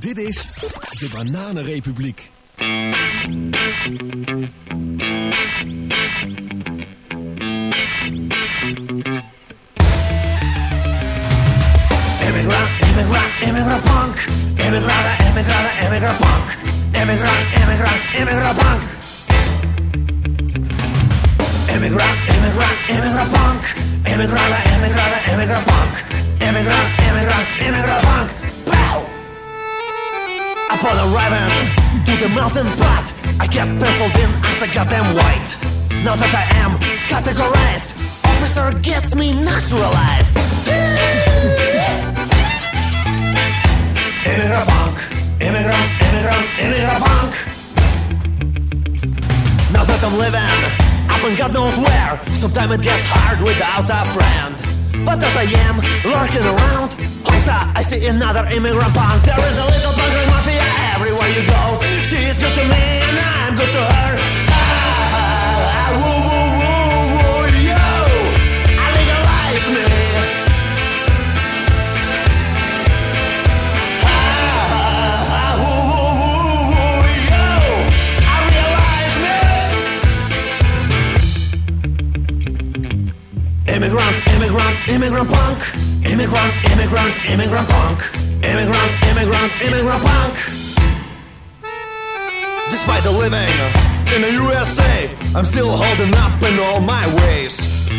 Dit is de Bananenrepubliek. Immigrant, immigrant, immigrant punk. Immigrant, immigrant, immigrant punk. Immigrant, immigrant, immigrant punk. Immigrant, immigrant, immigrant punk. Immigrant, immigrant, immigrant punk. Immigrant, immigrant, immigrant punk. Upon arriving to the mountain pot, I get penciled in as a goddamn white. Now that I am categorized, officer gets me naturalized. Immigrant punk, immigrant, immigrant, immigrant punk. Now that I'm living up and God knows where, sometimes it gets hard without a friend. But as I am lurking around, I see another immigrant punk. There is a little punk mafia everywhere you go. She is good to me and I'm good to her. Ah, ah, ah, woo, woo, woo, woo, yo. I legalize me. Ah, ah, ah, woo, woo, woo, woo, yo. I realize me. Immigrant, immigrant, immigrant punk. Immigrant, immigrant, immigrant punk. Immigrant, immigrant, immigrant punk. Despite the living in the USA, I'm still holding up in all my ways.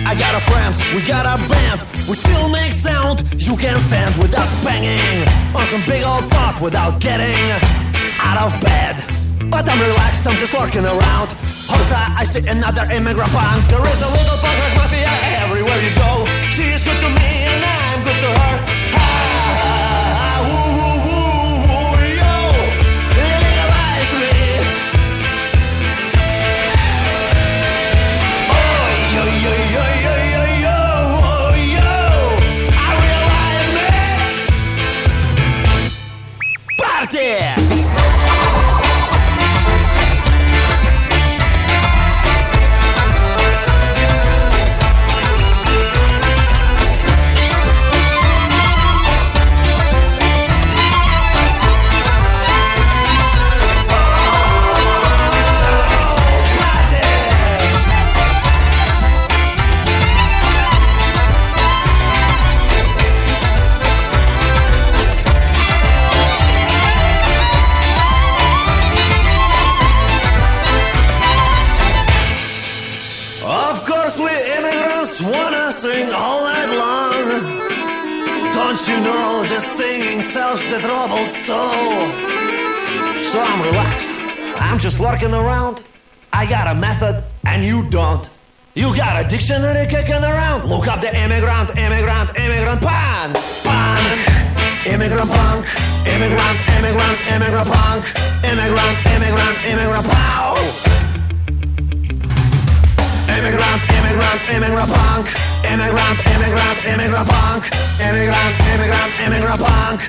I got a friends, we got a band, we still make sound. You can't stand without banging on some big old pot without getting out of bed. But I'm relaxed, I'm just lurking around. Hosa, I see another immigrant punk. There is a little punk mafia everywhere you go. She is good to me just lurking around. I got a method, and you don't. You got a dictionary kicking around. Look up the immigrant, immigrant, immigrant punk, punk, immigrant punk, immigrant, immigrant, immigrant punk, immigrant, immigrant, immigrant pow. Immigrant, immigrant, immigrant punk. Immigrant, immigrant, immigrant punk. Immigrant, immigrant, immigrant punk.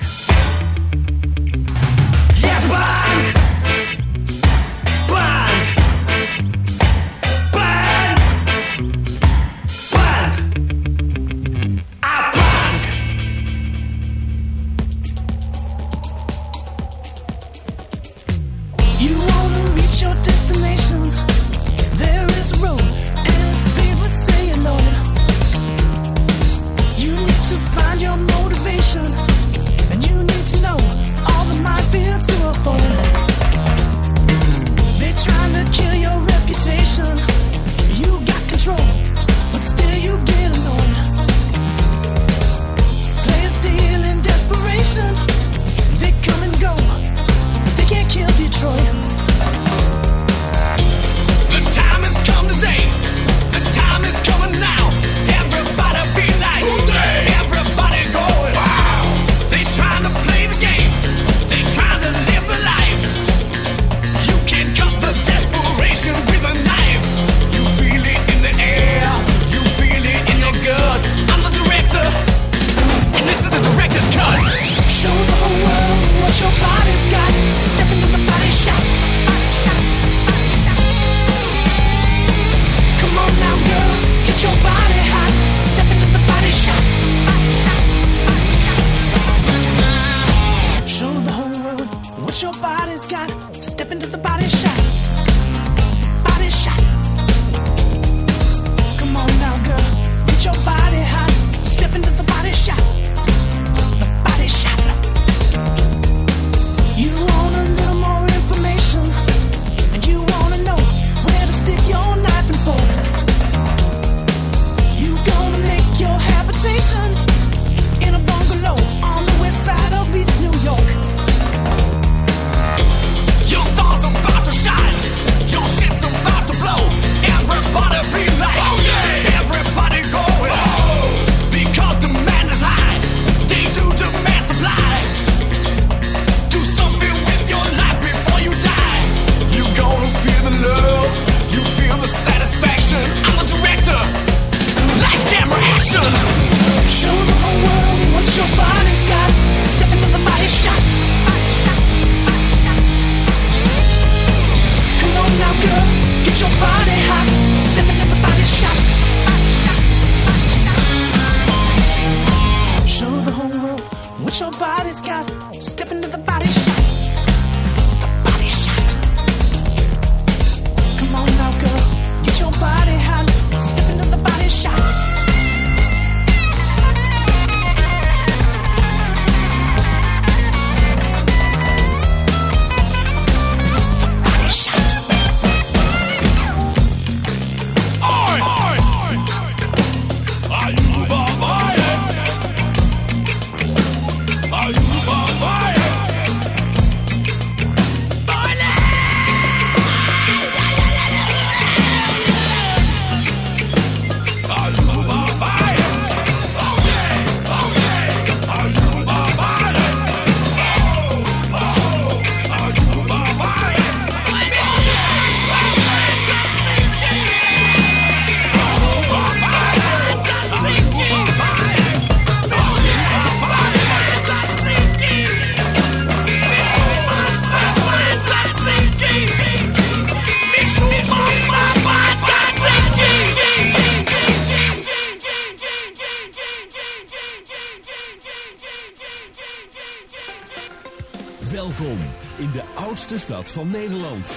Van Nederland.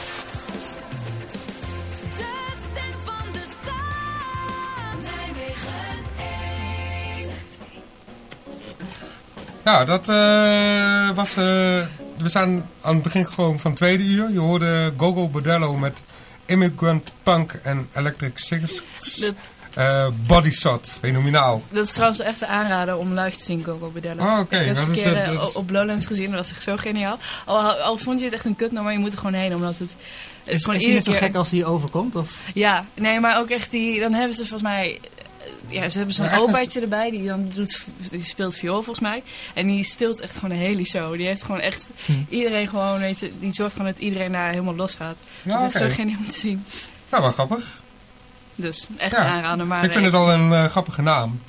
De stem van de stad. Nijmegen 1. Ja, dat eh, was... eh, we zijn aan het begin gekomen van het tweede uur. Je hoorde Gogo Bordello met Immigrant Punk en Electric Six. Dat- Eh Body Shot, fenomenaal. Dat is trouwens echt een aanrader om live te zien, Coco Bordello. Oh, oké. Ik heb het een is, keer eh, eh, is- op Lowlands gezien, dat was echt zo geniaal. Al, al vond je het echt een kutnummer, je moet er gewoon heen, omdat het... het Is, gewoon is hij net zo keer- gek als hij overkomt? Of? Ja, nee, maar ook echt die... Dan hebben ze volgens mij... eh, Ja, ze hebben zo'n een- opaatje erbij, die dan doet, die speelt viool volgens mij. En die stilt echt gewoon de hele show. Die heeft gewoon echt Hm. iedereen gewoon, weet je, die zorgt gewoon dat iedereen daar helemaal los gaat. Ja, dat is echt zo geniaal om te zien. Ja, wel grappig. Dus echt Ja, een aanrader. Maar ik vind het al een eh, grappige naam.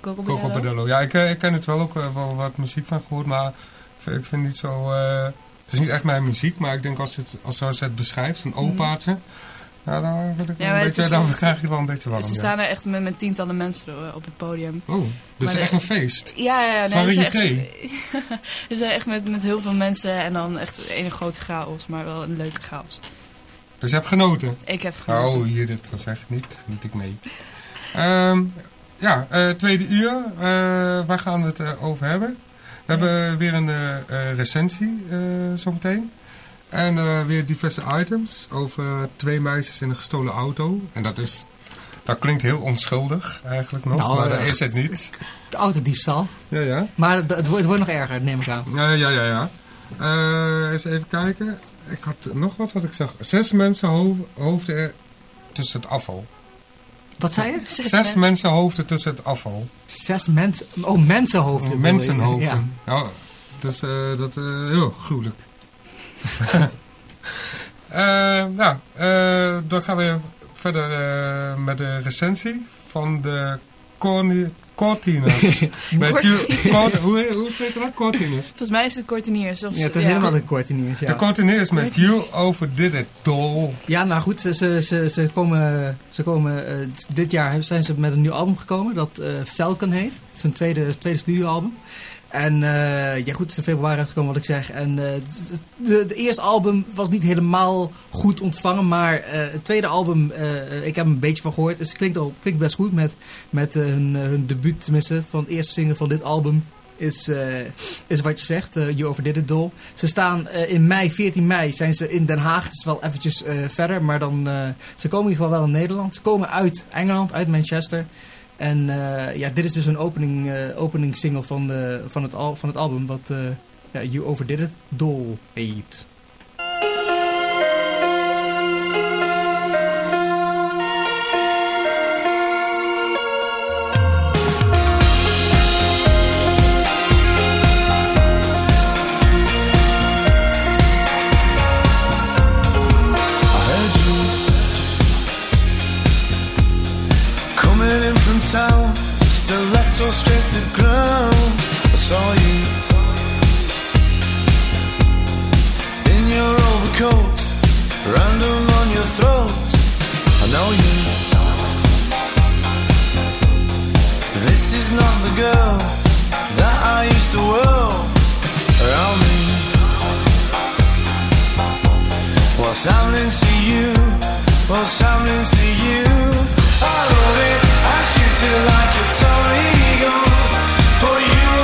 Coco. Bordello. Ja, ik, eh, ik ken het wel ook eh, wel wat muziek van gehoord, maar ik vind het niet zo... het is niet echt mijn muziek, maar ik denk als, het, als zoals het beschrijft, zo'n opaatje... Nou, dan, word ik Ja, een beetje, is- dan krijg je wel een beetje warm. Ze ja. staan er echt met, met tientallen mensen op het podium. Oh, dus Maar echt de- een feest. Ja, ja, ja. Nee, ze zijn echt, echt met, met heel veel mensen en dan echt een grote chaos, maar wel een leuke chaos. Dus je hebt genoten. Ik heb genoten. Oh, hier, dit zeg ik niet. Geniet ik mee. Ehm, ja, eh, tweede uur. Eh, waar gaan we het eh, over hebben? We hebben weer een eh, eh, recensie eh, zometeen. En eh, weer diverse items over twee meisjes in een gestolen auto. En dat is... Dat klinkt heel onschuldig eigenlijk nog, Nou, maar dat is het niet. De autodiefstal. Ja, ja. Maar het, het, wordt, het wordt nog erger, neem ik aan. Ja, ja, ja, ja. Eh, eens even kijken. Ik had nog wat wat ik zag. Zes mensen hoofd, hoofden er tussen het afval. Wat zei je? Zes Zes men- mensen hoofden tussen het afval. Zes mensen. Oh, mensenhoofden. Mensenhoofden. Ja. dus eh, dat is heel gruwelijk. Eh nou, eh, dan gaan we verder eh, met de recensie van de Corni Cortinas. Cort- hoe, hoe spreek je dat? Cortinas. Volgens mij is het Korteniers. Of, Ja, het is helemaal de korteniers, ja. De Cortinas met You Overdid It, doll. Ja, nou goed, ze, ze, ze, ze komen, ze komen eh, dit jaar zijn ze met een nieuw album gekomen dat eh, Falcon heet. Een tweede, tweede studioalbum. En eh, ja goed, het is in februari uitgekomen wat ik zeg. En eh, het- de, eerste album was niet helemaal goed ontvangen, maar eh, het tweede album, ik heb er een beetje van gehoord. Dus het klinkt, al, klinkt best goed met, met hun, hun debuut, tenminste, van de eerste single van dit album. Is, is wat je zegt, You Overdid It Doll. Ze staan in mei, 14 mei, zijn ze in Den Haag. Het is wel eventjes verder, maar dan, ze komen in ieder geval wel in Nederland. Ze komen uit Engeland, uit Manchester. En eh, ja, dit is dus een opening, eh opening single van, de, van, het al, van het album, wat eh, ja, You Overdid It Doll heet. Ground. I saw you in your overcoat, random on your throat. I know you. This is not the girl that I used to whirl around me. What's happening to you? What's happening to you? I love it, I shoot it like a But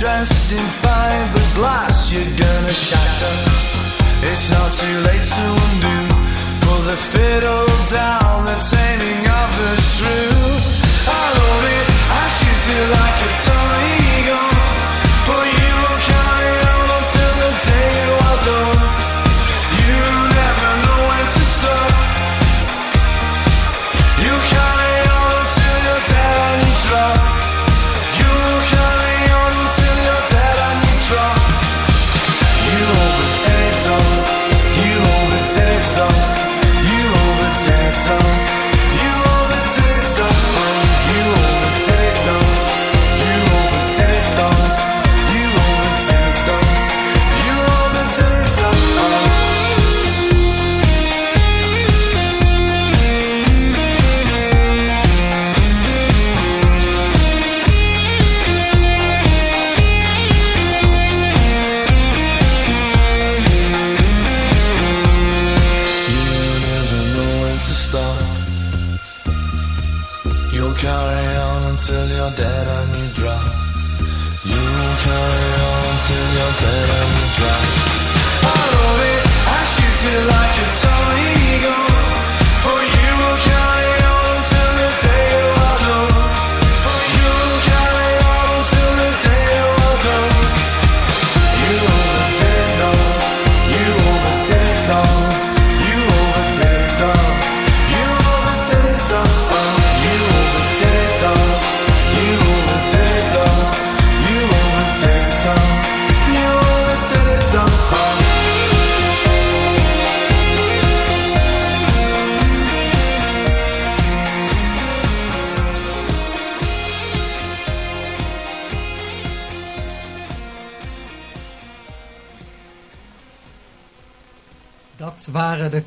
finished in fiberglass, you're gonna shatter. It's not too late to undo. Pull the fiddle down, the taming of the shrew. I love it, I shoot it like a Tommy gun.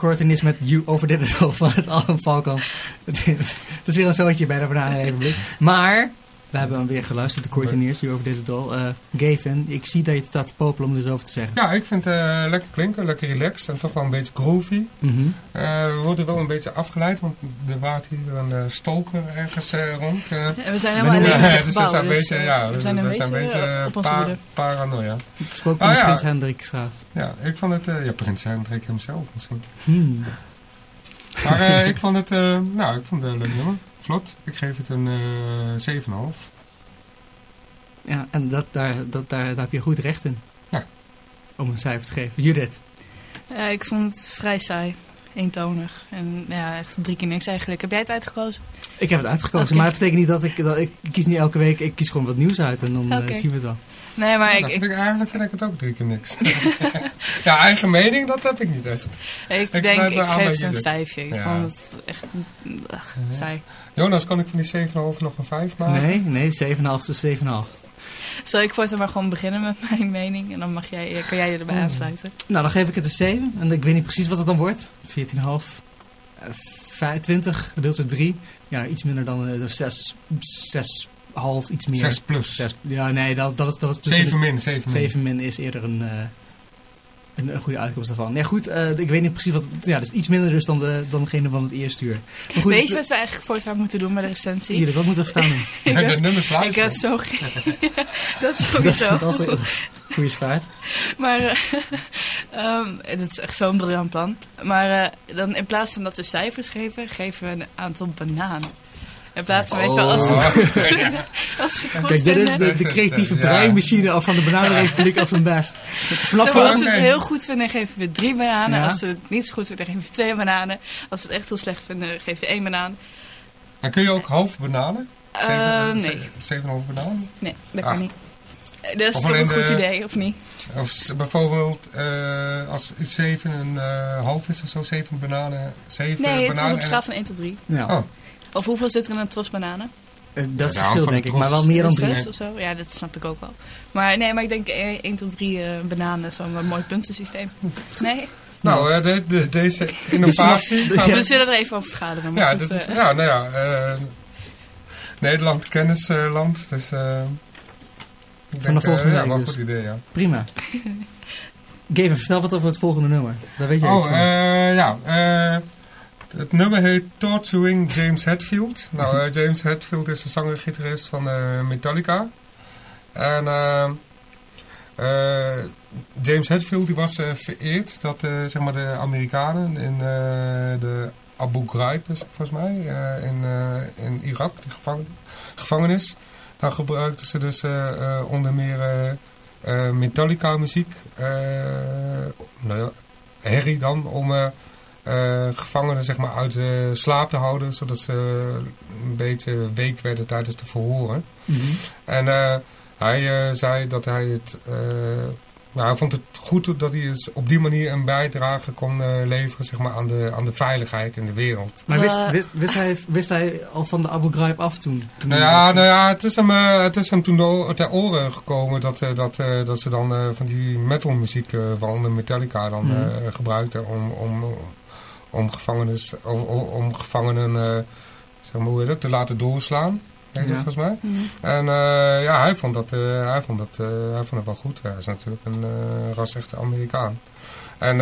De Courtney's met You Over Did It All van het album Falcon. Is- het is weer een zootje bij de Bananenrepubliek. Maar, we hebben hem weer geluisterd, de Courtney's, You Over Did It All. Eh, Gavin, ik zie dat je het staat te popelen om er iets over te zeggen. Ja, ik vind het eh, lekker klinken, lekker relaxed en toch wel een beetje groovy. Mhm. Eh, we worden wel een beetje afgeleid, want er waart hier een uh, stalker ergens eh, rond. eh. En we zijn helemaal in het dus we gebouw. zijn een dus, beetje, ja, we zijn een we zijn beetje paranoia. Het spook van de ja. Prins Hendrikstraat. Ja, ik vond het, eh, ja, Prins Hendrik hemzelf misschien. Hmm. Maar ik vond het, eh, nou, ik vond het een leuk nummer. Vlot. Ik geef het een eh 7,5. Ja, en dat, daar, dat, daar, daar heb je goed recht in. Ja. Om een cijfer te geven. Judith. Ja, ik vond het vrij saai. Eentonig. En ja, echt drie keer niks eigenlijk. Heb jij het uitgekozen? Ik heb het uitgekozen, maar dat betekent niet dat ik, dat ik kies niet elke week, ik kies gewoon wat nieuws uit en dan eh, zien we het wel. Nee, maar Ja, ik, vind ik, eigenlijk vind ik het ook drie keer niks. ja, eigen mening, dat heb ik niet echt. ik ik denk, ik geef het een vijfje. Ik Ja. vond het echt ach, saai. Jonas, kan ik van die 7,5 nog een 5 maken? Nee, nee, 7,5 is 7,5. Zal ik voortaan maar gewoon beginnen met mijn mening? En dan mag jij, eh, kan jij je erbij Oh. aansluiten. Nou, dan geef ik het een 7. En ik weet niet precies wat het dan wordt. 14,5. eh, 25 gedeeld door 3. Ja, iets minder dan uh, 6, 6,5, iets meer. 6 plus. 6, ja, nee, dat, dat is... Dat is dus 7 min, 7 min. 7 min is eerder een, eh, een, een goede uitkomst daarvan. Nee, goed, eh, ik weet niet precies wat... Ja, dat is iets minder dus dan, de, dan degene van het eerste uur. Maar goed, Weet dus je wat we eigenlijk voortaan moeten doen met de recensie? Judith, wat moeten we verstaan doen? ik, Ja, de nummers ik luisteren. heb zo geen... dat is dat, sowieso. dat, is, dat is een goede start. Maar eh, ehm, het is echt zo'n briljant plan. Maar eh, dan in plaats van dat we cijfers geven, geven we een aantal bananen. In plaats van, weet je wel, als ze het goed vinden. Als het goed Kijk, dit is de, de creatieve Ja. breinmachine van de Bananenrepubliek op zijn best. Maar, voor... als ze het heel goed vinden, geven we drie bananen. Ja. Als ze het niet zo goed vinden, geven we twee bananen. Als ze het echt heel slecht vinden, geef je één banaan. En kun je ook half bananen? Eh, nee, 7,5 bananen? nee, dat Ah. kan niet. Eh, Dat is toch een goed de- idee, of niet? Of bijvoorbeeld eh, als 7 een eh, half is of zo, 7 bananen, 7 Nee, het is op schaal van 1 tot 3. Ja, Oh, Of hoeveel zit er in een tros bananen? eh, dat Ja, is de verschil hand van denk de ik, maar wel meer dan Een drie. zes of zo? Ja, dat snap ik ook wel. Maar nee, maar ik denk 1 tot 3 bananen is zo'n mooi puntensysteem. Nee? Nou, eh, de, de, deze innovatie... gaan we- We zullen er even over vergaderen. Ja, dat is, eh, ja, nou ja, eh, Nederland kennisland, dus... eh Van de denk, eh, volgende Ja, week wel een dus. goed idee, ja. Prima. Geven, vertel wat over het volgende nummer. Daar weet je iets Oh, van. eh, ja. eh, het nummer heet Torturing James Hetfield. Nou, eh, James Hetfield is de zanger-gitarist van eh, Metallica. En eh, James Hetfield die was vereerd dat zeg maar de Amerikanen in de Abu Ghraib is volgens mij in, in Irak, de gevang- gevangenis. Daar gebruikten ze dus onder meer Metallica muziek, nou ja, herrie dan, om eh, eh, gevangenen zeg maar, uit de slaap te houden, zodat ze een beetje week werden tijdens de verhoren. Mhm. En eh, hij eh, zei dat hij het... eh, nou, hij vond het goed dat hij dus op die manier een bijdrage kon eh, leveren zeg maar, aan, de, aan de veiligheid in de wereld. Maar wist, Eh. wist, wist, hij, wist hij al van de Abu Ghraib af toen? toen Nou ja, nou ja het, is hem, eh, het is hem toen ter oren gekomen dat, eh, dat, eh, dat ze dan eh, van die metalmuziek, eh waaronder Metallica, dan eh, gebruikten om, om, om, gevangenis, of, om, gevangenen eh, zeg maar, hoe heet het, te laten doorslaan. Heet Ja. volgens mij. Mhm. En eh, ja, hij vond, dat, eh, hij, vond dat, eh, hij vond het wel goed. Hij is natuurlijk een ras-echte Amerikaan. En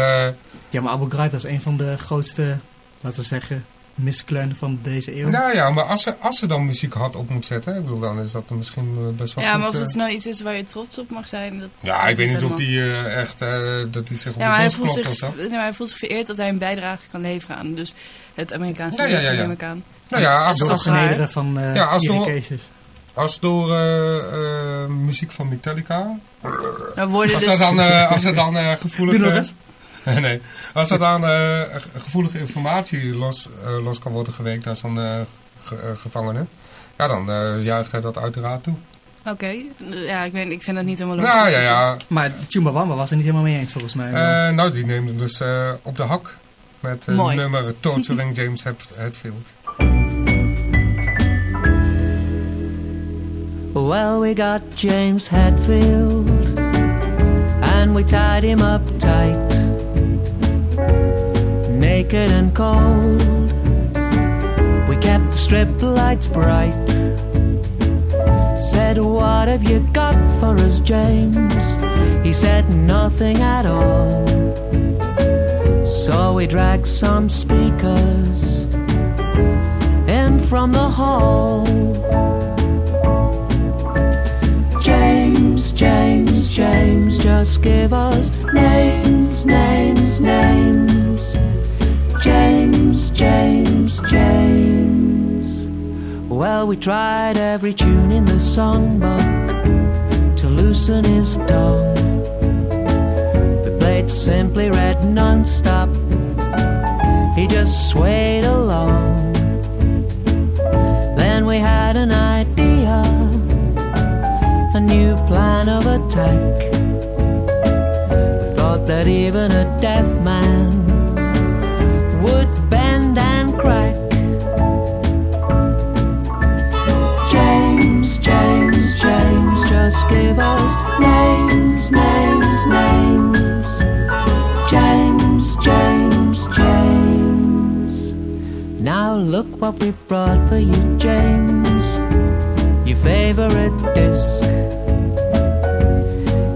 Ja, maar Abu Ghraib is een van de grootste, laten we zeggen, miskleunen van deze eeuw. nou ja, maar als ze, als ze dan muziek had op moet zetten, ik bedoel, dan is dat misschien eh, best wel Ja, goed. maar of eh. het nou iets is waar je trots op mag zijn, dat Ja, ik weet niet of die eh, echt, eh, dat die zich op Ja, maar de hij voelt, zich, of nee, maar hij voelt zich vereerd dat hij een bijdrage kan leveren aan dus het Amerikaanse Ja, ja, leger, ja, ja. neem ik aan. Nou ja, als Door Dat is vernederen van eh Ja, als door- Cases. Als door eh, eh, muziek van Metallica. Nou, Als dus... er dan, eh, als er dan eh. Doe nog eens. nee, als er dan eh, ge- gevoelige informatie los, eh, los kan worden geweekt naar zo'n eh, ge- eh, gevangene. Ja, dan eh, juicht hij dat uiteraard toe. Oké, ja, ik, ik vind dat niet helemaal logisch. Nou ja, ja. Maar Chumbawamba was er niet helemaal mee eens volgens mij. Eh, nou, die neemt hem dus eh, op de hak. Met het nummer Torturing James Hetfield. Well, we got James Hetfield, and we tied him up tight, naked and cold. We kept the strip lights bright. Said, What have you got for us, James? He said, Nothing at all. So we dragged some speakers in from the hall. James, James, James, just give us names, names, names. James, James, James. Well, we tried every tune in the songbook to loosen his tongue. We played simply red non-stop. He just swayed along. Then we had an idea a new plan of attack. We thought that even a deaf man what we brought for you, James. Your favorite disc.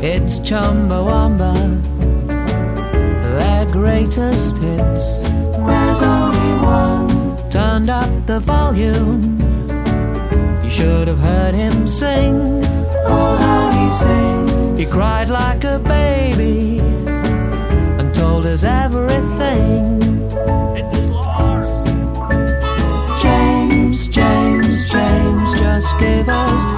It's Chumbawamba, their greatest hits. There's only one. Turned up the volume. You should have heard him sing. Oh, how he sings. He cried like a baby and told us everything. surprised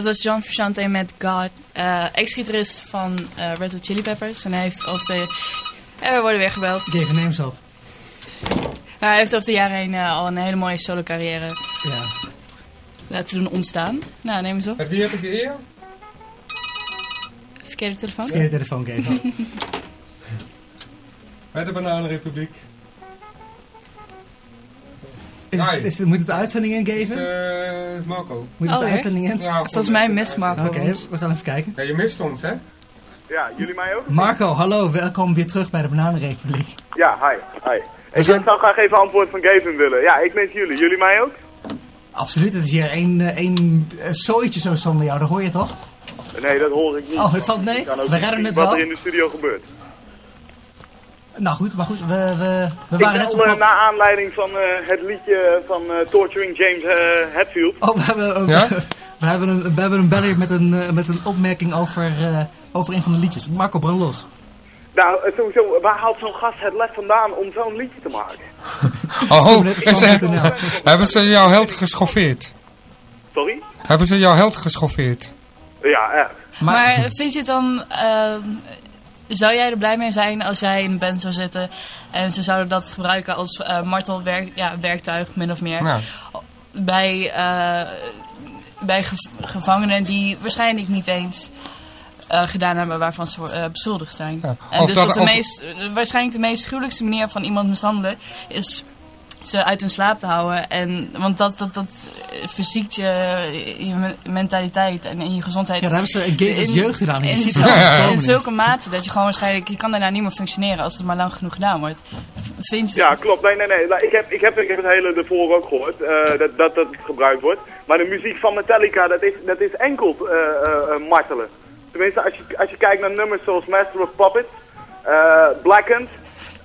Dat was John Frusciante met God. eh, Ex-gitarist van eh, Red Hot Chili Peppers. En hij heeft over de... En we worden weer gebeld. Geef een names op. hij heeft over de jaren heen eh, al een hele mooie solo carrière Ja. laten doen ontstaan. Nou, neem eens op. Met wie heb ik de eer? Verkeerde telefoon. Verkeerde telefoon geven. Met de Bananenrepubliek. Is het, Hi. is het, moet het de uitzending ingeven? eh, Marco. Moet het Oh, de uitzending in? Ja, Volgens mij mist Marco Oké, we gaan even kijken. Ja, je mist ons, hè? Ja, jullie mij ook? Marco, hallo, welkom weer terug bij de Bananenrepubliek. Ja, hi. hi. Ik gaan- zou graag even antwoord van Gavin willen. Ja, ik mis jullie. Jullie mij ook? Absoluut, het is hier één eh, één eh, zooitje zo zonder jou, dat hoor je toch? Nee, dat hoor ik niet. Oh, het valt nee? We redden het wat wel. er in de studio gebeurt. Nou goed, maar goed, we, we, we waren net zo... eh, plat- na aanleiding van eh, het liedje van eh, Torturing James eh, Hetfield. Oh, we hebben, een- Ja? we hebben een, we hebben een beller met een, met een opmerking over, eh, over een van de liedjes. Marco, brand los. Nou, sowieso, waar haalt zo'n gast het lef vandaan om zo'n liedje te maken? Oh, ze, Stam.nl. hebben ze jouw held geschoffeerd? Sorry? Hebben ze jouw held geschoffeerd? Ja, echt. Maar vind je het dan... zou jij er blij mee zijn als jij in een band zou zitten... en ze zouden dat gebruiken als eh martelwerk, ja, werktuig, min of meer... Bij, eh, bij gev- gevangenen die waarschijnlijk niet eens eh, gedaan hebben waarvan ze eh, beschuldigd zijn. Ja. En Of dus dat- de of- meest, waarschijnlijk de meest gruwelijkste manier van iemand mishandelen is ze uit hun slaap te houden. En, want dat, dat, dat verziekt je, je me- mentaliteit en, en je gezondheid. Ja, daar hebben ze een In- jeugd gedaan. In, in komen zulke mate dat je gewoon waarschijnlijk, je kan daarna niet meer functioneren als het maar lang genoeg gedaan wordt. Vind je, Ja, klopt. Nee, nee, nee. Nou, Ik heb, ik heb, ik heb het hele ervoor ook gehoord, eh, dat, dat dat gebruikt wordt. Maar de muziek van Metallica, dat is, dat is enkel eh, eh, martelen. Tenminste, als je, als je kijkt naar nummers zoals Master of Puppets, eh Blackened,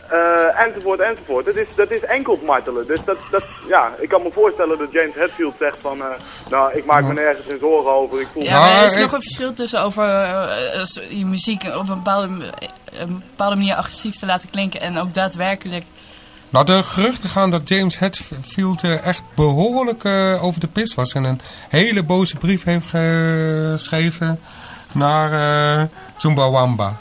eh, enzovoort, enzovoort. Dat is, dat is enkel martelen. Dus dat, dat, ja, ik kan me voorstellen dat James Hetfield zegt van, eh, nou, ik maak me nergens in zorgen over. Ik voel Ja, maar er is nog een verschil tussen over eh, je muziek op een bepaalde, een bepaalde manier agressief te laten klinken en ook daadwerkelijk. nou, de geruchten gaan dat James Hetfield echt behoorlijk eh, over de pis was. En een hele boze brief heeft geschreven naar eh Chumbawamba.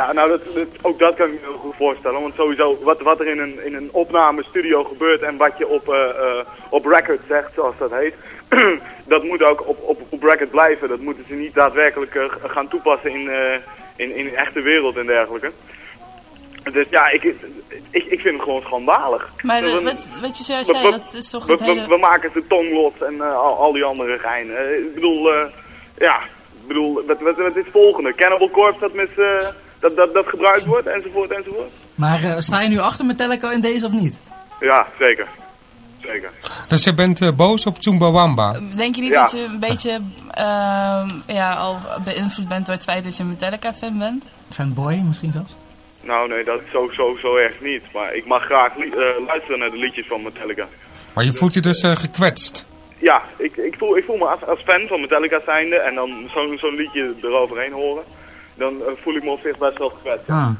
Ja, nou, dat, dat- ook dat kan ik me heel goed voorstellen. Want sowieso, wat, wat er in een, in een opnamestudio gebeurt en wat je op, eh, eh, op record zegt, zoals dat heet, dat moet ook op, op, op record blijven. Dat moeten ze niet daadwerkelijk eh, gaan toepassen in, in, in de echte wereld en dergelijke. Dus ja, ik, ik, ik vind het gewoon schandalig. Maar de- We- wat, wat je zojuist we- zei, we- dat is toch we, het we, hele... we maken ze tonglos en al, al die andere geinen. Ik bedoel, ja, ik bedoel, wat, wat, wat is het volgende? Cannibal Corpse dat, met, dat, dat, dat gebruikt wordt, enzovoort, enzovoort. Maar eh, sta je nu achter Metallica in deze of niet? Ja, zeker. Zeker. Dus je bent eh, boos op Chumbawamba. Denk je niet Ja. dat je een beetje ehm, ja, al beïnvloed bent door het feit dat je een Metallica-fan bent? Fanboy misschien zelfs? Nou nee, dat is zo, zo, zo erg niet. Maar ik mag graag li- eh, luisteren naar de liedjes van Metallica. Maar je voelt je dus eh, gekwetst. Ja, ik, ik, voel, ik voel me als, als fan van Metallica zijnde en dan zo'n zo'n liedje eroverheen horen. Dan eh, voel ik me op zich best wel gekwetst. Ja,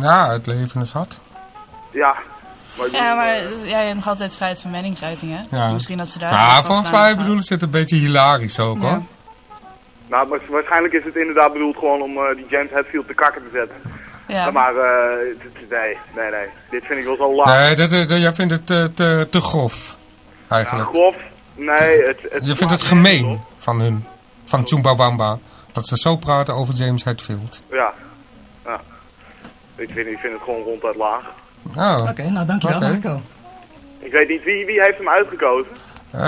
Ja, het leven is hard. ja maar, Ja, maar eh, ja, je hebt nog altijd vrijheid van meningsuiting, hè? Ja. Misschien dat ze daar... Ja, van volgens mij bedoelen ze het een beetje hilarisch ook Ja. hoor. nou, maar waarschijnlijk is het inderdaad bedoeld gewoon om eh, die James Hetfield te kakken te zetten. Ja. Maar eh, nee, nee, nee. Dit vind ik wel zo laag. Nee, dat, dat- jij vindt het te, te, te grof. Ja, Eigenlijk. grof. Nee, het, het Je vindt het gemeen van hun. Van Chumbawamba. Dat ze zo praten over James Hetfield. Ja. ja. Ik, vind, ik vind het gewoon ronduit laag. Oh. Oké, nou dankjewel. Marco. Ik weet niet, wie, wie heeft hem uitgekozen? Eh,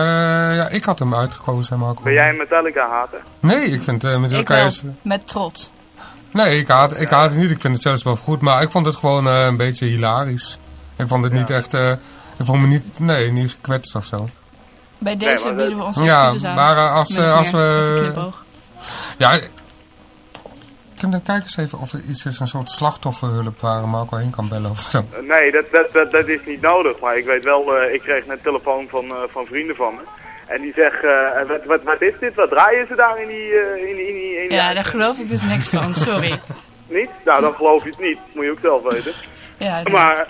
ja, ik had hem uitgekozen, Marco. Ben jij een Metallica hater? Nee, ik vind uh, met Ik elkaar... wel, is- met trots. Nee, ik haat, ik haat het niet. Ik vind het zelfs wel goed. Maar ik vond het gewoon eh, een beetje hilarisch. Ik vond het niet echt... eh, ik vond me niet... Nee, niet gekwetst of zo. Bij deze maar bieden we onze Ja, excuses aan. maar eh, als, Met eh, als met we... Ja, Kan dan kijk eens even of er iets is, een soort slachtofferhulp waar Marco heen kan bellen of zo. Eh, Nee, dat, dat, dat, dat is niet nodig. Maar ik weet wel, eh, ik kreeg net telefoon van, eh, van vrienden van me. En die zeggen, eh, wat, wat, wat is dit? Wat draaien ze daar in die... in die, in die, in die Ja, daar geloof ik dus niks van, sorry. Niet? Nou, dan geloof je het niet. Moet je ook zelf weten. Ja. Maar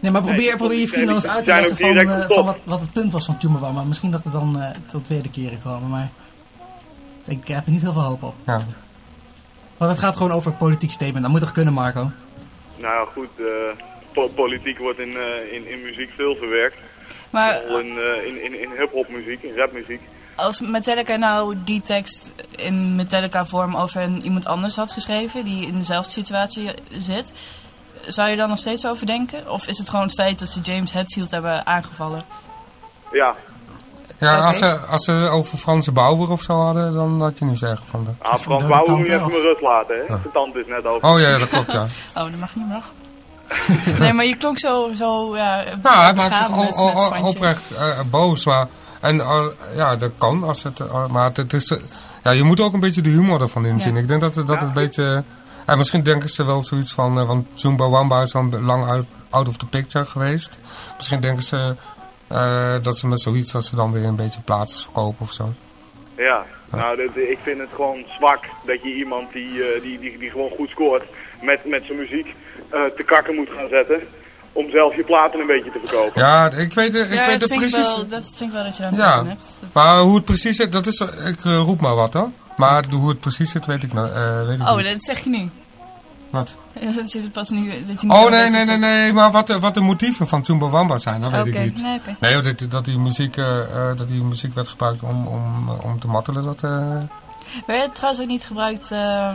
Nee, maar probeer, probeer je vrienden eens uit te leggen van, wat, wat het punt was van Tumor Maar misschien dat het dan eh tot tweede keren komen. Maar Ik heb er niet heel veel hoop op. Ja. Want het gaat gewoon over politiek statement. Dat moet toch kunnen, Marco? Nou goed, eh, po- politiek wordt in, eh, in, in muziek veel verwerkt. Maar Vooral in, eh, in, in, in hip-hop muziek, in rapmuziek. als Metallica nou die tekst in Metallica vorm over een, iemand anders had geschreven, die in dezelfde situatie zit, zou je dan nog steeds over denken? Of is het gewoon het feit dat ze James Hetfield hebben aangevallen? Ja, Ja, als, ze, als ze over Franse Bauer of zo hadden, dan had je niet zeggen van de... ah, een Frans dode Bauer moet je even mijn rust laten, hè. Zijn tand is net over. Oh ja, dat klopt, ja. Oh, dat mag niet meer. nee, maar je klonk zo, zo ja, Nou, hij maakt zich begaafd met- o- o- met o- Fransje. oprecht eh, boos, maar... En als- ja, dat kan, als het, eh, maar het, is... eh, ja, je moet ook een beetje de humor ervan inzien. Ja. Ik denk dat, het- dat het een beetje... En misschien denken ze wel zoiets van... eh, want Zumba Wamba is al lang out, out of the picture geweest. Misschien denken ze eh, dat ze met zoiets... dat ze dan weer een beetje plaatsen verkopen of zo. Ja, nou, dit- ik vind het gewoon zwak dat je iemand die, eh, die, die, die gewoon goed scoort met, met zijn muziek eh, te kakken moet gaan zetten. Om zelf je platen een beetje te verkopen. Ja, ik weet, ik ja, weet het precies... wel, dat vind ik wel dat je daar Ja. in hebt. Dat- Maar hoe het precies zit, dat is... Ik roep maar wat, hoor. Maar hoe het precies zit, weet ik, nou, eh, weet ik oh, niet. dat zeg je nu. Wat? Ja, Dat je het pas nu... Dat je niet Oh nee, nee, nee, nee, maar wat de, wat de motieven van Tumba Wamba zijn, dat weet ik niet. nee, oké. Nee, dat, dat, die muziek, eh, eh, dat die muziek werd gebruikt om, om, om te mattelen, dat... eh, Werd het trouwens ook niet gebruikt eh,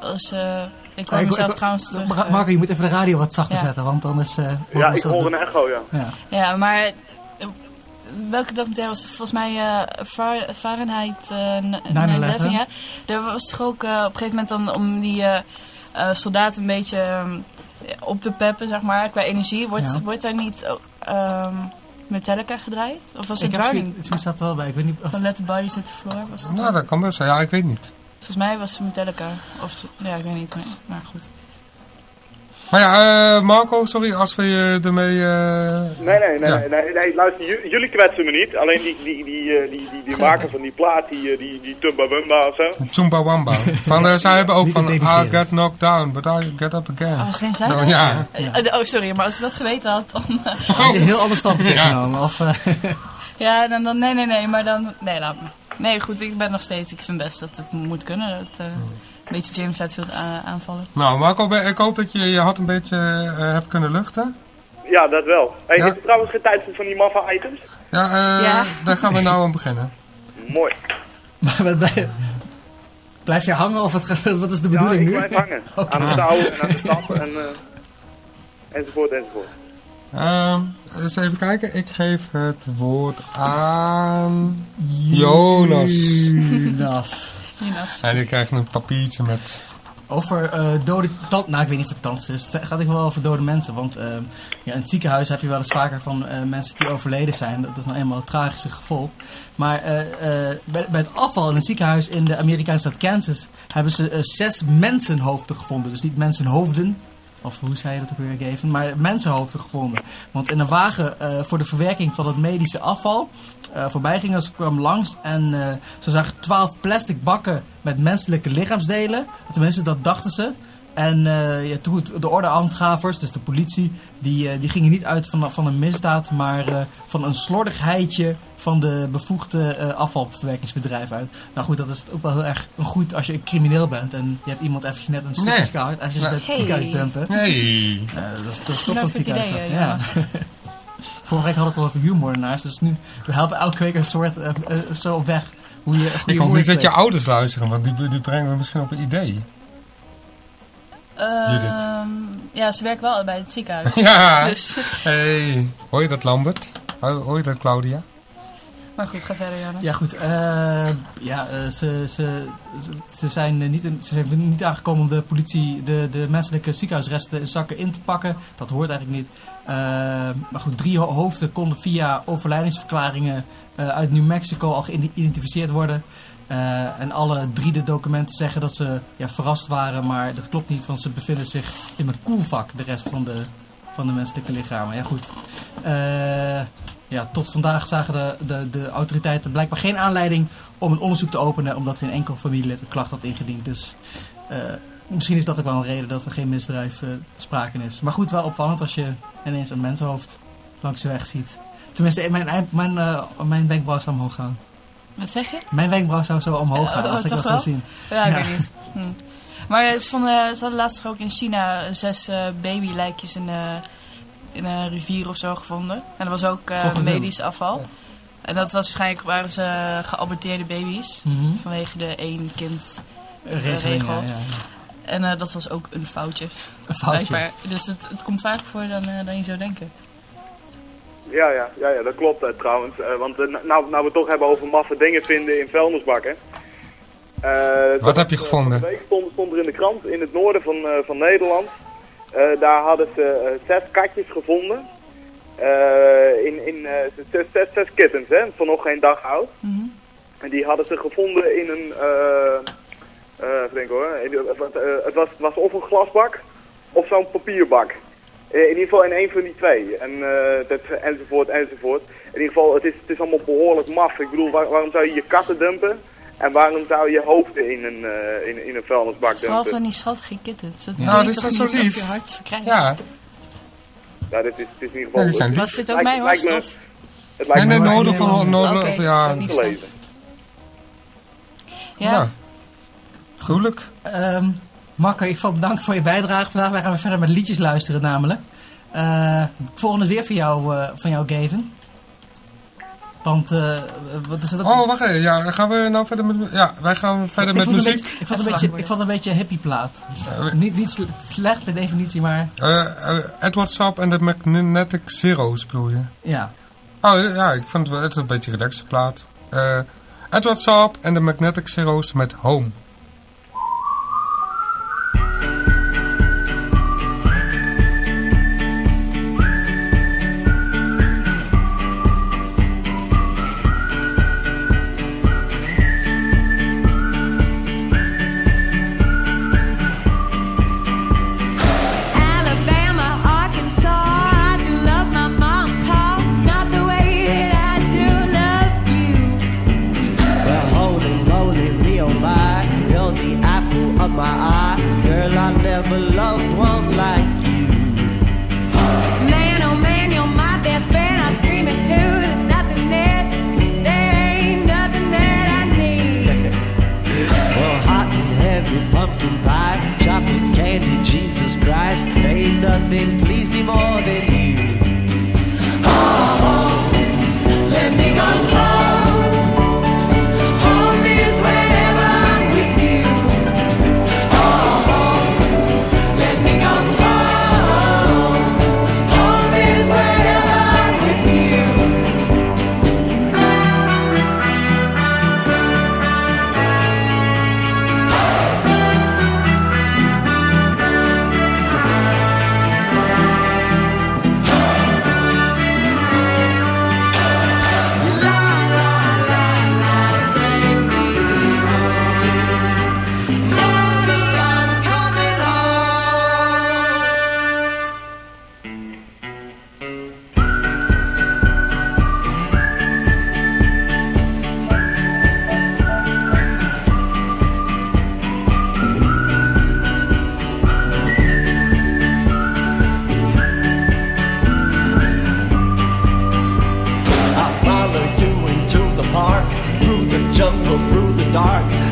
als... eh, ik hoor mezelf ik- trouwens terug. Mar- eh, Marco, je moet even de radio wat zachter Ja. zetten, want anders... eh, Ja, ik hoor een echo, ja. Ja. Ja, maar eh, welke documentaire was het? Volgens mij eh, Far- Fahrenheit eh, n- 9/11. Ja. Daar was toch ook eh, op een gegeven moment dan om die eh, eh, soldaten een beetje ehm, op te peppen, zeg maar, qua energie. Wordt, Ja. wordt daar niet ehm, Metallica gedraaid? Of was Ik het Drowning? zoiets- zoiets staat er wel bij. Ik weet niet... of- Van Let the Bodies Hit the Floor was het? nou, dat kan best zijn. Ja, ik weet niet. Volgens mij was het Metallica. Of, ja, ik weet niet. Maar, maar goed. Maar ja, eh, Marco, sorry als we je ermee... eh, Nee, nee, nee, Ja. nee, nee, nee, luister, jullie kwetsen me niet. Alleen die, die, die, eh, die, die, die maker van die plaat, die, eh, die, die Tumba Wumba of zo. Tumba Wamba. Van, eh, zij hebben ook van te I denigreren. get knocked down, but I get up again. Oh, geen zij ja. Eh, oh, sorry, maar als je dat geweten had, dan... eh, Had je een heel ander standpunt Ja. genomen? Of, eh, Ja, dan, dan nee, nee, nee, maar dan... Nee, laat me. Nee, goed, ik ben nog steeds... Ik vind best dat het moet kunnen. Dat, eh, een beetje James Hetfield a- aanvallen. Nou, Marco, ik hoop dat je je had een beetje eh, hebt kunnen luchten. Ja, dat wel. Hey, Ja. Is er trouwens geen tijd voor van die maffa items? Ja, eh, Ja. daar gaan we nou aan beginnen. Mooi. maar wat bij- Blijf je hangen of wat, wat is de Ja, bedoeling ik nu? blijf hangen. Aan de touw en aan de stap en, eh, enzovoort, enzovoort. Ehm, eens even kijken. Ik geef het woord aan Jonas. Jonas. En ik krijg een papiertje met... Over eh, dode tand... Nou, ik weet niet of het tand is. Het gaat ook wel over dode mensen. Want eh, ja, in het ziekenhuis heb je wel eens vaker van eh, mensen die overleden zijn. Dat is nou eenmaal het tragische gevolg. Maar eh, eh, bij, bij het afval in het ziekenhuis in de Amerikaanse stad Kansas... hebben ze zes mensenhoofden gevonden. Dus niet mensenhoofden. Of hoe zei je dat ook weer even? Maar mensenhoofden gevonden. Want in een wagen eh, voor de verwerking van het medische afval... eh voorbijgingers ze kwam langs en eh, ze zagen twaalf plastic bakken met menselijke lichaamsdelen. Tenminste, dat dachten ze. En eh, ja, toen de ordehandhavers, dus de politie, die, eh, die gingen niet uit van, van een misdaad, maar eh, van een slordigheidje van de bevoegde afvalverwerkingsbedrijf uit. Nou goed, dat is ook wel heel erg goed als je een crimineel bent en je hebt iemand eventjes net een stukje Nee. bij het Hey. ziekenhuis dumpen. Nee. Dat is, dat is toch het ziekenhuis. idee, ja. Vorige week hadden we het al over huurmoordenaars, dus nu we helpen elke week een soort zo op weg. Hoe je, hoe Ik hoop niet dat je ouders luisteren, want die, die brengen we misschien op een idee. Judith. Ehm, ja, ze werken wel bij het ziekenhuis. Ja. Dus, Hey. Hoor je dat, Lambert? Hoor je dat, Claudia? maar goed, ga verder, Jonas. Ja, goed. eh, ja, eh, ze, ze, ze, ze zijn eh, niet in- ze zijn niet aangekomen om de politie de, de menselijke ziekenhuisresten in zakken in te pakken. Dat hoort eigenlijk niet. Eh, maar goed, drie ho- hoofden konden via overlijdingsverklaringen eh, uit New Mexico al geïdentificeerd worden. Eh, en alle drie de documenten zeggen dat ze ja, verrast waren, maar dat klopt niet, want ze bevinden zich in mijn koelvak, de rest van de, van de menselijke lichamen. Ja, goed. Eh, ja, tot vandaag zagen de, de, de autoriteiten blijkbaar geen aanleiding om een onderzoek te openen, omdat geen enkel familielid een klacht had ingediend. Dus eh, misschien is dat ook wel een reden dat er geen misdrijf sprake is. Maar goed, wel opvallend als je ineens een mensenhoofd langs de weg ziet. Tenminste, mijn, mijn, eh, mijn wenkbrauw zou omhoog gaan. Wat zeg je? Mijn wenkbrauw zou zo omhoog gaan Oh, als ik toch dat zou zien. Ja, ik Ja. weet niet. Hm. Maar ze, vonden, ze hadden laatst ook in China zes eh, babylijkjes in, eh, in een rivier of zo gevonden. En dat was ook eh, Oh, wat medisch afval. En dat was waarschijnlijk waren ze geaborteerde baby's. Mhm. Vanwege de één kind regel. ja. En eh, dat was ook een foutje. Een foutje. blijkbaar. Dus het, het komt vaker voor dan, eh, dan je zou denken. Ja, ja, ja, ja dat klopt eh, trouwens. Eh, want eh, nou, nou we het toch hebben over maffe dingen vinden in vuilnisbakken. Eh, Wat heb je gevonden? Week stond, stond er in de krant in het noorden van, eh, van Nederland. Eh, daar hadden ze zes katjes gevonden. Eh, in, in, eh, zes, zes, zes kittens, hè, van nog geen dag oud. Mhm. En die hadden ze gevonden in een, eh eh even denken hoor, het was, was of een glasbak of zo'n papierbak. Eh, in ieder geval in één van die twee. En, eh, dat, enzovoort, enzovoort. In ieder geval, het is, het is allemaal behoorlijk maf. Ik bedoel, waar- waarom zou je je katten dumpen? En waarom zou je je hoofden in een, eh, in, in een vuilnisbak Vooral dumpen? van die schattige kittens. Dat Ja, je dat is toch wel zo lief. je hart verkrijgen. Ja, Ja, dit is, het is in ieder geval... Ja, zijn. Was dit ook Het mijn? Het nee, lijkt nee, me maar nodig van nodig, of ja. Ja. ja. Gruwelijk. Ehm Marco, ik wil bedanken voor je bijdrage vandaag. Wij gaan weer verder met liedjes luisteren namelijk. Eh volgende is weer van jou, eh, van jou Gavin. Want, eh, wat is het ook? Oh, wacht even. Ja, gaan we nou verder met... Ja, wij gaan verder ik met vond muziek. beetje- Ik vond het een beetje, ik vond het een beetje een hippie plaat. Niet, niet sle- slecht per definitie, maar Edward Saab en de Magnetic Zeros bedoel je? ja. Oh ja, ik vind het wel het is een beetje een relaxe plaat. Eh, Edward Saab en de Magnetic Zeros met Home. Jungle, through the dark.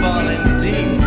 Falling deep,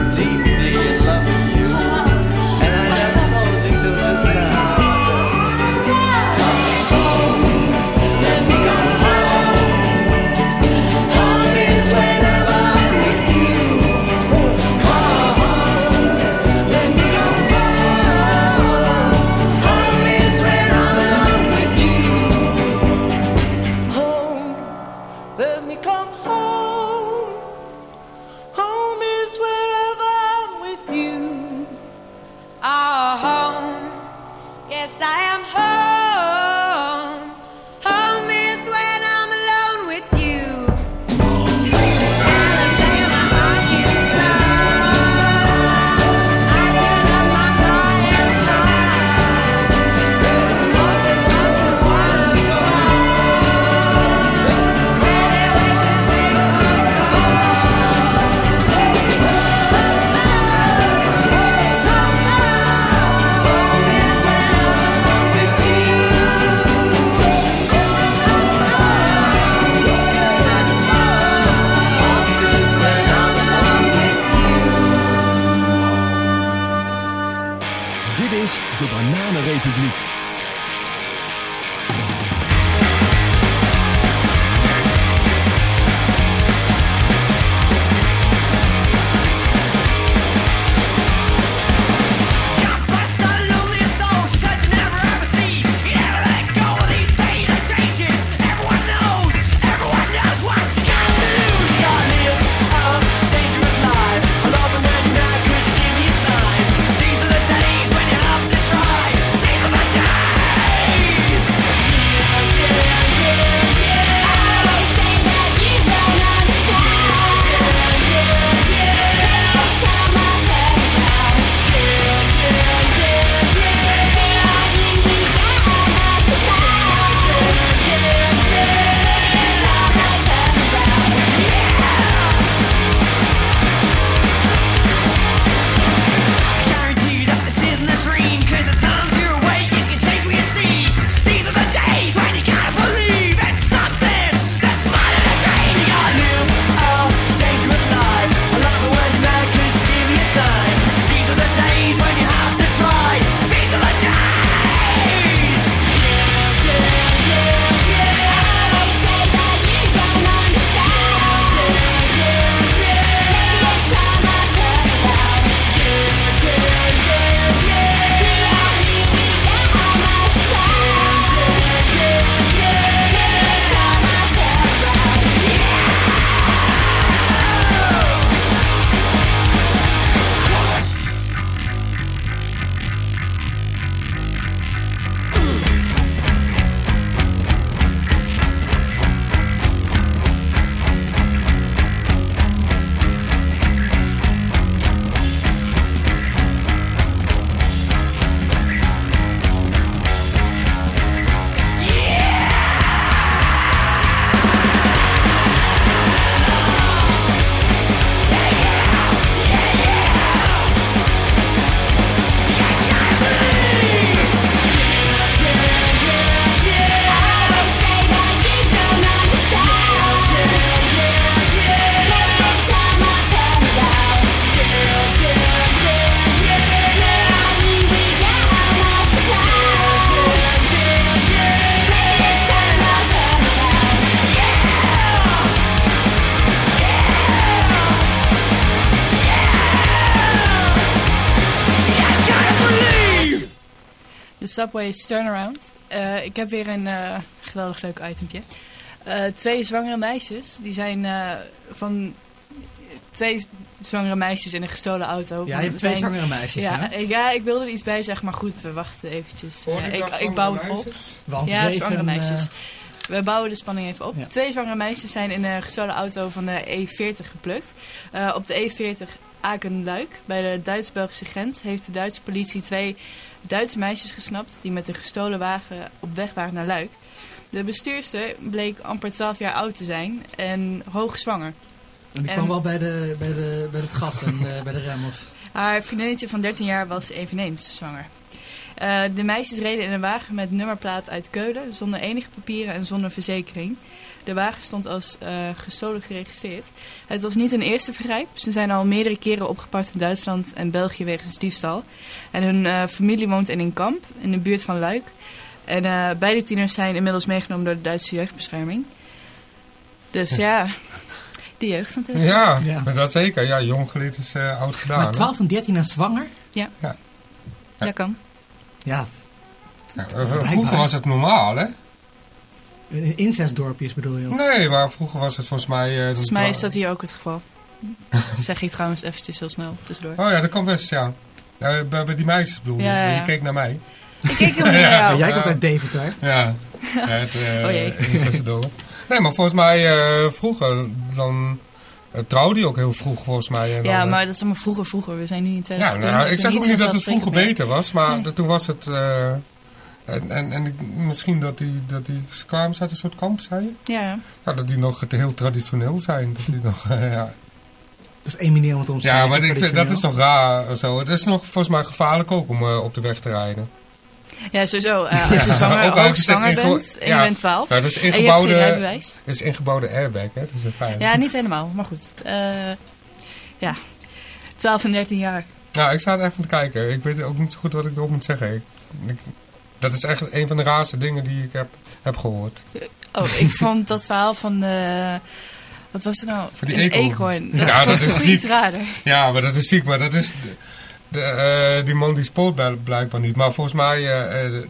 Subway's Turnaround. Eh, ik heb weer een eh, geweldig leuk itempje. Eh, twee zwangere meisjes, die zijn eh, van... Twee zwangere meisjes in een gestolen auto. Ja, je hebt twee zijn- zwangere meisjes, Ja, ja? ik, ja, ik wilde er iets bij zeggen, maar goed, we wachten eventjes. Ik ik, ik bouw het op. Want ja, zwangere meisjes. We bouwen de spanning even op. Ja. Twee zwangere meisjes zijn in een gestolen auto van de E40 geplukt. Eh, op de E40 Aken-Luik, bij de Duits-Belgische grens, heeft de Duitse politie twee Duitse meisjes gesnapt die met de gestolen wagen op weg waren naar Luik. De bestuurster bleek amper 12 jaar oud te zijn en hoogzwanger. En die En- kwam wel bij, de, bij, de, bij het gas en eh, bij de rem. Of... Haar vriendinnetje van 13 jaar was eveneens zwanger. Eh, de meisjes reden in een wagen met nummerplaat uit Keulen, zonder enige papieren en zonder verzekering. De wagen stond als eh, gestolen geregistreerd. Het was niet hun eerste vergrijp. Ze zijn al meerdere keren opgepakt in Duitsland en België wegens diefstal. En hun eh, familie woont in een kamp in de buurt van Luik. En eh, beide tieners zijn inmiddels meegenomen door de Duitse jeugdbescherming. Dus ja, de jeugd van tegenwoordig. Ja, Ja. maar dat zeker. Ja, jong geleerd is eh, oud gedaan. Maar hè? 12 en 13 en zwanger? Ja, kan. Ja, Ja, vroeger was het normaal, hè? Incestdorpjes bedoel je? of? Nee, maar vroeger was het volgens mij... eh, Volgens mij is dat hier ook het geval. zeg ik trouwens eventjes heel snel tussendoor. Oh ja, dat kan best, ja. Bij, bij die meisjes bedoel je. Ja, ja, ja. Je keek naar mij. Ik keek niet naar jou. jij komt uit Deventer. hè? Ja. ja het, eh Oh jee. Nee, maar volgens mij eh, vroeger, dan trouwde je ook heel vroeg volgens mij. En Ja, dan, maar dat is allemaal vroeger, vroeger. We zijn nu in Ja, 2020. nou, dus ik zeg ook niet dat het vroeger beter was, maar Nee. toen was het... en, en, en misschien dat die, dat die kwamen uit een soort kamp, zei je? Ja, dat die nog heel traditioneel zijn. Dat die nog, ja. Dat is één manier om het te omschrijven. ja, maar ik, vind- dat is toch raar. Zo. Het is nog volgens mij gevaarlijk ook om eh, op de weg te rijden. ja, sowieso. eh, als je zwanger, Ook ook, als je zwanger bent en ja. je bent 12 Ja, dat is en je hebt geen ingebouwde, rijbewijs. dat is ingebouwde airbag, hè? Dat is fijn. Ja, niet helemaal, maar goed. Eh, ja, 12 en 13 jaar. Nou, ik sta er even te kijken. Ik weet ook niet zo goed wat ik erop moet zeggen. Ik, ik- dat is echt een van de raarste dingen die ik heb, heb gehoord. Oh, ik vond dat verhaal van de... Wat was het nou? Van die Een eekhoorn. eekhoorn. Ja, dat is ziek. iets raarder. Ja, maar dat is ziek. Maar dat is... De, de, eh, die man die spoort bl- blijkbaar niet. Maar volgens mij, eh, eh,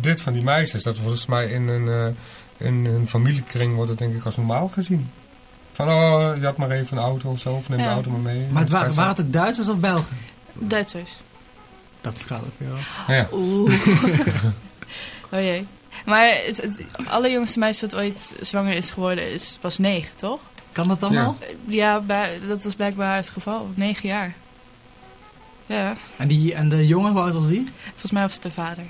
dit van die meisjes, dat volgens mij in een, eh, in een familiekring wordt het denk ik als normaal gezien. Van, oh, je had maar even een auto of zo, of neem de Ja. auto maar mee. Maar het wa- Dat is waren het ook Duitsers of Belgen? Duitsers. Dat verklaart ook weer. Ja. Oeh. oh jee. Maar het, het allerjongste meisje wat ooit zwanger is geworden is pas negen, toch? Kan dat dan Ja. wel? Ja, bij- dat was blijkbaar het geval. Negen jaar. Ja, En, die, en de jongen, hoe oud was die? volgens mij was het de vader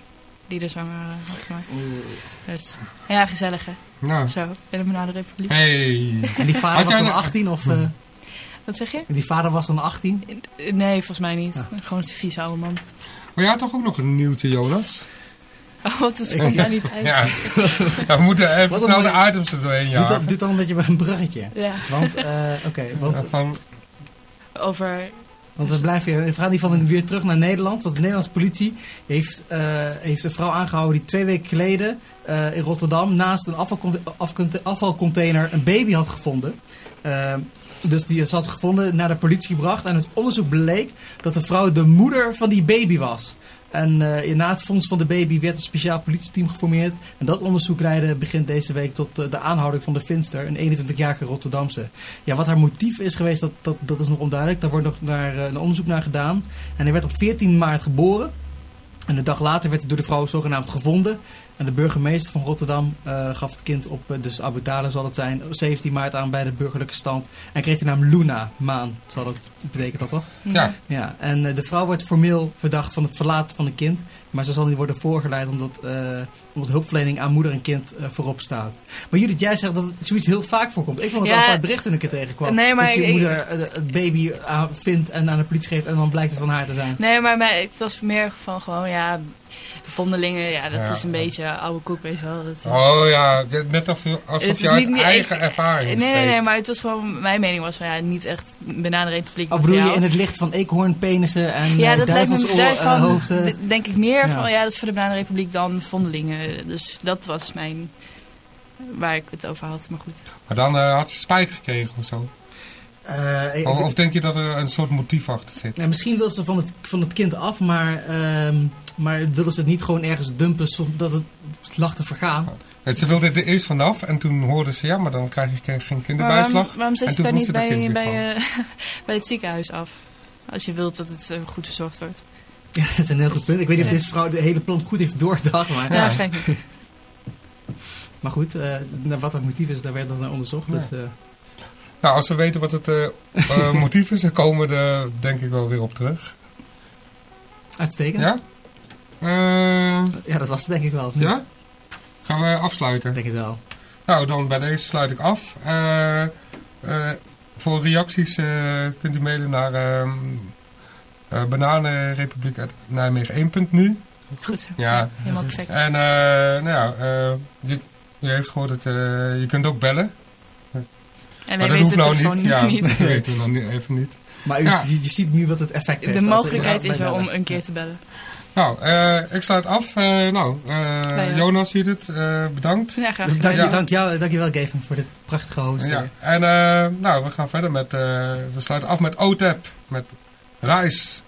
die de zwanger eh, had gemaakt. Dus, ja, gezellig hè. Nou, Zo, in de Republiek. hey. En die vader Had was dan een- 18 of... eh, Wat zeg je? die vader was dan 18? Nee, volgens mij niet. Ja. Gewoon een vieze oude man. Maar jij had toch ook nog een nieuwtje, Jonas? Oh, wat een spontaniteit. Ja. ja, we moeten even snel de items er doorheen jagen. dat, doet dan een beetje bij een bruggetje. Ja, Want, eh, oké, want, Ja, van, over... want we blijven we gaan die van weer terug naar Nederland. Want de Nederlandse politie heeft, eh, heeft een vrouw aangehouden die twee weken geleden eh, in Rotterdam naast een afvalcontainer een baby had gevonden. Eh, dus die ze had gevonden, naar de politie gebracht. En het onderzoek bleek dat de vrouw de moeder van die baby was. En eh, na het fonds van de baby werd een speciaal politieteam geformeerd. En dat onderzoek leidde begin deze week tot eh, de aanhouding van de Finster, een 21-jarige Rotterdamse. Ja, wat haar motief is geweest, dat, dat, is nog onduidelijk. Daar wordt nog naar, eh, een onderzoek naar gedaan. En hij werd op 14 maart geboren. En een dag later werd hij door de vrouw zogenaamd gevonden. En de burgemeester van Rotterdam eh, gaf het kind op, eh, dus Abu Talib zal het zijn, op 17 maart aan bij de burgerlijke stand. En kreeg de naam Luna, maan. Zal dat, betekent dat toch? ja, Ja, en eh, de vrouw wordt formeel verdacht van het verlaten van een kind. Maar ze zal niet worden voorgeleid omdat, eh, omdat hulpverlening aan moeder en kind voorop staat. Maar Judith, jij zegt dat het zoiets heel vaak voorkomt. Ik vond het Ja. wel een apart bericht toen ik het tegenkwam. Nee, maar dat je ik- moeder het baby vindt en aan de politie geeft en dan blijkt het van haar te zijn. Nee, maar mij, het was meer van gewoon, ja... Vondelingen, ja, dat Ja. is een beetje oude koek, weet je wel. Dat is- oh ja, net of je- alsof Het je uit niet- eigen ik- ervaring Nee, nee, nee, maar het was gewoon... Mijn mening was van, ja, niet echt bananenrepubliek Of bedoel je in het licht van eekhoornpenissen en Ja, eh, dat lijkt me eh, daarvan, hoofden? d- denk ik meer Ja. van, ja, dat is voor de Bananenrepubliek dan Vondelingen. Dus dat was mijn... Waar ik het over had, maar goed. Maar dan eh, had ze spijt gekregen of zo. Eh, ik- Of, of denk je dat er een soort motief achter zit? Ja, misschien wil ze van het, van het kind af, maar, ehm, maar willen ze het niet gewoon ergens dumpen zodat het lag te vergaan? En Ze wilde er eerst vanaf en toen hoorde ze, ja, maar dan krijg je geen- Maar kinderbijslag. waarom, waarom zet je het vond niet bij, bij, eh, bij het ziekenhuis af? Als je wilt dat het eh, goed verzorgd wordt. Ja, dat is een heel goed punt. Ik weet niet of deze vrouw de hele plan goed heeft doorgedacht, maar, Ja, waarschijnlijk niet. maar goed, eh, wat het motief is, daar werd dan naar onderzocht. Ja. Dus, eh, nou, als we weten wat het eh, eh, motief is, dan komen we er denk ik wel weer op terug. Uitstekend. Ja? Eh, ja, dat was het denk ik wel. Ja? Gaan we afsluiten? Denk ik wel. Nou, dan bij deze sluit ik af. voor reacties kunt u mailen naar ehm, bananenrepubliek Nijmegen 1.nu. Goed zo. Ja. Helemaal perfect. En nou ja, je, je, heeft gehoord dat je kunt ook bellen. En maar wij weten het nou niet. Ja, niet. dat weten we nog even niet. Maar je, je, ziet nu wat het effect heeft. De mogelijkheid is wel om een keer te bellen. Nou, eh, ik sluit af. Uh, nou, eh, Jonas ziet het. bedankt. Ja, graag. Dank, ja. dank, jou, dankjewel, Gavin, voor dit prachtige hosten. Ja. En nou, we gaan verder met... we sluiten af met Otap Met Rice.